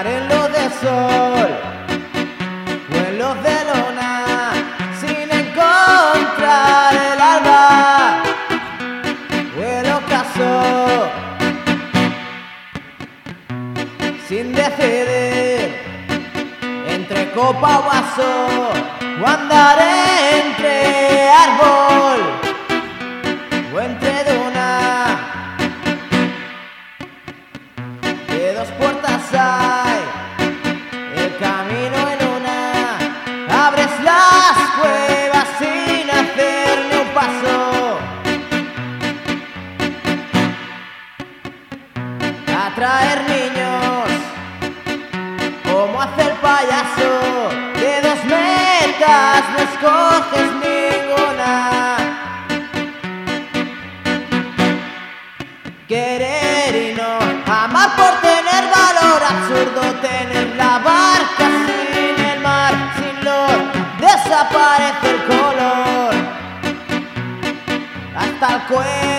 en los de sol o en los de lona sin encontrar el alba o el ocaso. Sin decidir entre copa o vaso o andaré atraer niños, como hace el payaso, de dos metas no escoges ninguna. Querer y no amar por tener valor, absurdo tener la barca sin el mar, sin lo desaparece el color, hasta el cuello.